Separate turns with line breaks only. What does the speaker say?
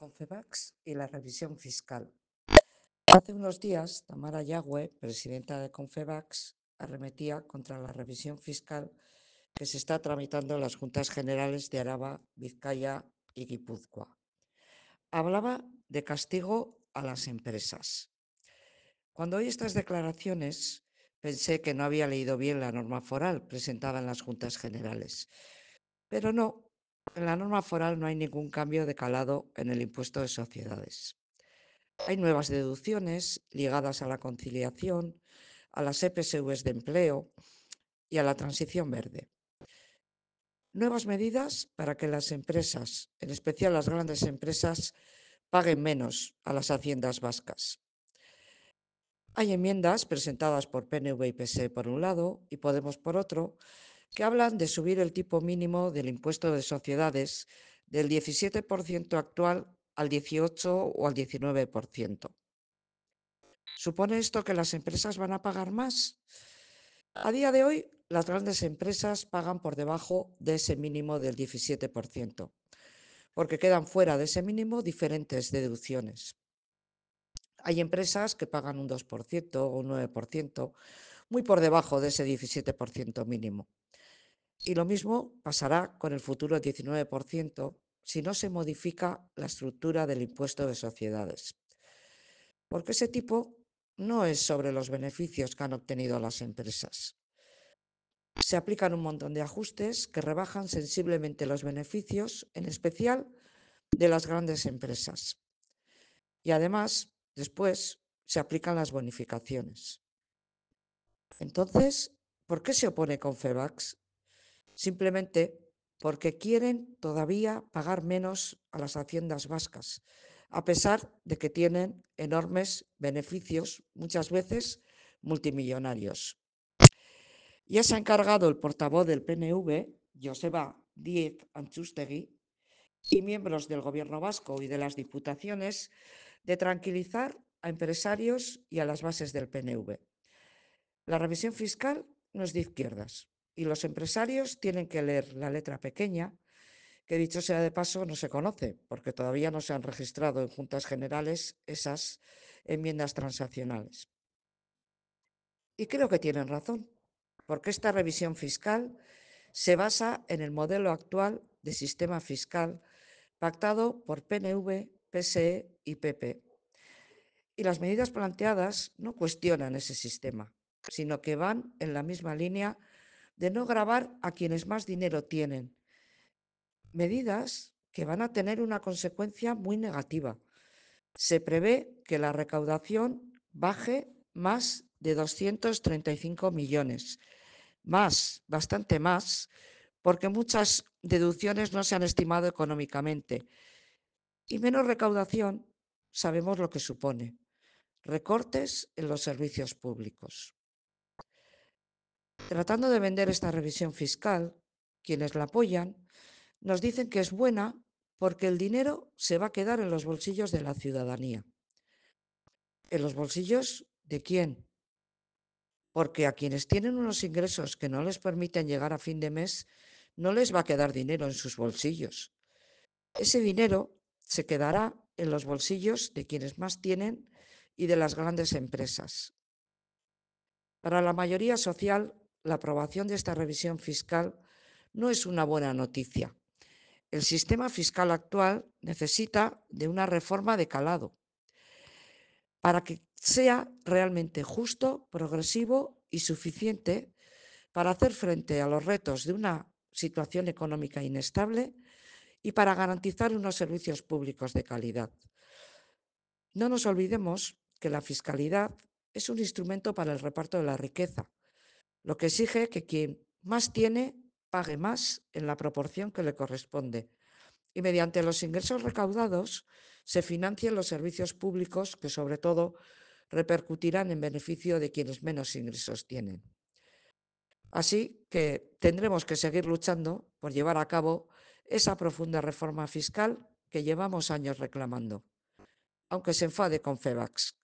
Confebax y la revisión fiscal. Hace unos días, Tamara Yagüe, presidenta de Confebax, arremetía contra la revisión fiscal que se está tramitando en las Juntas Generales de Araba, Vizcaya y Guipúzcoa. Hablaba de castigo a las empresas. Cuando oí estas declaraciones, pensé que no había leído bien la norma foral presentada en las Juntas Generales. Pero no, en la norma foral no hay ningún cambio de calado en el impuesto de sociedades. Hay nuevas deducciones ligadas a la conciliación, a las EPSVs de empleo y a la transición verde. Nuevas medidas para que las empresas, en especial las grandes empresas, paguen menos a las haciendas vascas. Hay enmiendas presentadas por PNV y PSE por un lado y Podemos por otro, que hablan de subir el tipo mínimo del impuesto de sociedades del 17% actual al 18 o al 19%. ¿Supone esto que las empresas van a pagar más? A día de hoy, las grandes empresas pagan por debajo de ese mínimo del 17%, porque quedan fuera de ese mínimo diferentes deducciones. Hay empresas que pagan un 2% o un 9%, muy por debajo de ese 17% mínimo. Y lo mismo pasará con el futuro 19% si no se modifica la estructura del impuesto de sociedades. Porque ese tipo no es sobre los beneficios que han obtenido las empresas. Se aplican un montón de ajustes que rebajan sensiblemente los beneficios, en especial de las grandes empresas. Y además, después, se aplican las bonificaciones. Entonces, ¿por qué se opone Confebax? Simplemente porque quieren todavía pagar menos a las haciendas vascas, a pesar de que tienen enormes beneficios, muchas veces multimillonarios. Ya se ha encargado el portavoz del PNV, Joseba Díez Anchustegui, y miembros del Gobierno vasco y de las diputaciones de tranquilizar a empresarios y a las bases del PNV. La revisión fiscal no es de izquierdas, y los empresarios tienen que leer la letra pequeña, que dicho sea de paso no se conoce, porque todavía no se han registrado en juntas generales esas enmiendas transaccionales. Y creo que tienen razón, porque esta revisión fiscal se basa en el modelo actual de sistema fiscal pactado por PNV, PSE y PP. Y las medidas planteadas no cuestionan ese sistema, sino que van en la misma línea de no grabar a quienes más dinero tienen. Medidas que van a tener una consecuencia muy negativa. Se prevé que la recaudación baje más de 235 millones. Más, bastante más, porque muchas deducciones no se han estimado económicamente. Y menos recaudación, sabemos lo que supone. Recortes en los servicios públicos. Tratando de vender esta revisión fiscal, quienes la apoyan nos dicen que es buena porque el dinero se va a quedar en los bolsillos de la ciudadanía. ¿En los bolsillos de quién? Porque a quienes tienen unos ingresos que no les permiten llegar a fin de mes, no les va a quedar dinero en sus bolsillos. Ese dinero se quedará en los bolsillos de quienes más tienen y de las grandes empresas. Para la mayoría social, la aprobación de esta revisión fiscal no es una buena noticia. El sistema fiscal actual necesita de una reforma de calado para que sea realmente justo, progresivo y suficiente para hacer frente a los retos de una situación económica inestable y para garantizar unos servicios públicos de calidad. No nos olvidemos que la fiscalidad es un instrumento para el reparto de la riqueza lo que exige que quien más tiene pague más en la proporción que le corresponde y mediante los ingresos recaudados se financien los servicios públicos que sobre todo repercutirán en beneficio de quienes menos ingresos tienen. Así que tendremos que seguir luchando por llevar a cabo esa profunda reforma fiscal que llevamos años reclamando, aunque se enfade con FEBAX.